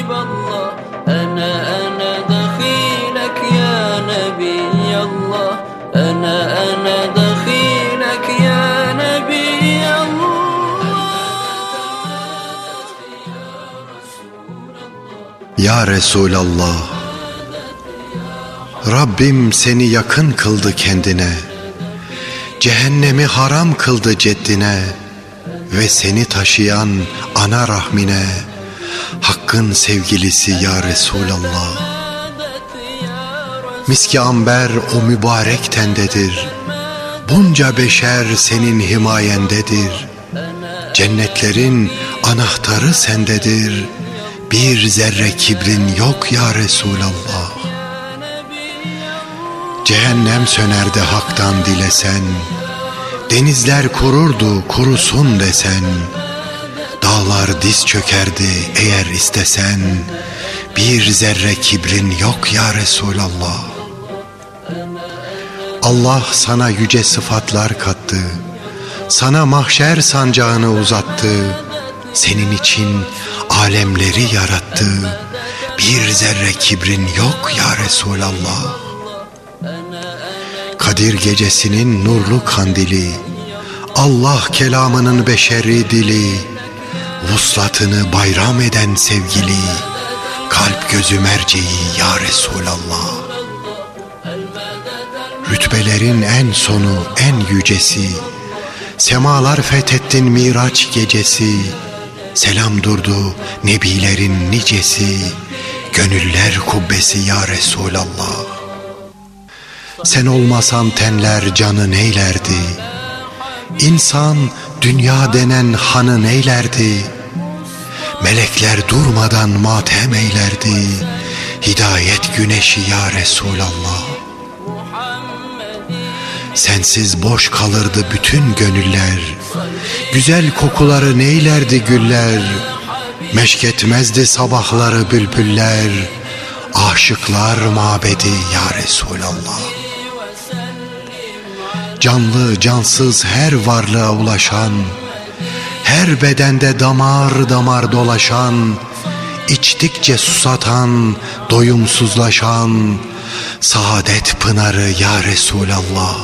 حبيب الله أنا أنا دخيلك يا نبي الله أنا أنا دخيلك يا نبي Ya Resulallah Rabbim seni yakın kıldı kendine Cehennemi haram kıldı ceddine Ve seni taşıyan ana rahmine Hakkın sevgilisi ya Resulallah. Miski amber o mübarek tendedir. Bunca beşer senin himayendedir. Cennetlerin anahtarı sendedir. Bir zerre kibrin yok ya Resulallah. Cehennem sönerdi haktan dilesen. Denizler kururdu kurusun desen Dağlar diz çökerdi eğer istesen Bir zerre kibrin yok ya Resulallah. Allah sana yüce sıfatlar kattı Sana mahşer sancağını uzattı Senin için alemleri yarattı. Bir zerre kibrin yok ya Resulallah. Kadir gecesinin nurlu kandili Allah kelamının beşeri dili Vuslatını bayram eden sevgili Kalp gözü merceği ya Resulallah. Rütbelerin en sonu en yücesi Semalar fethettin miraç gecesi Selam durdu nebilerin nicesi Gönüller kubbesi ya Resulallah. Sen olmasan tenler canı neylerdi? İnsan dünya denen hanı neylerdi? Melekler durmadan matem eylerdi. Hidayet güneşi ya Resulallah. Sensiz boş kalırdı bütün gönüller. Güzel kokuları neylerdi güller? Meşk etmezdi sabahları bülbüller. Aşıklar mabedi ya Resulallah Canlı cansız her varlığa ulaşan Her bedende damar damar dolaşan içtikçe susatan, doyumsuzlaşan Saadet pınarı ya Resulallah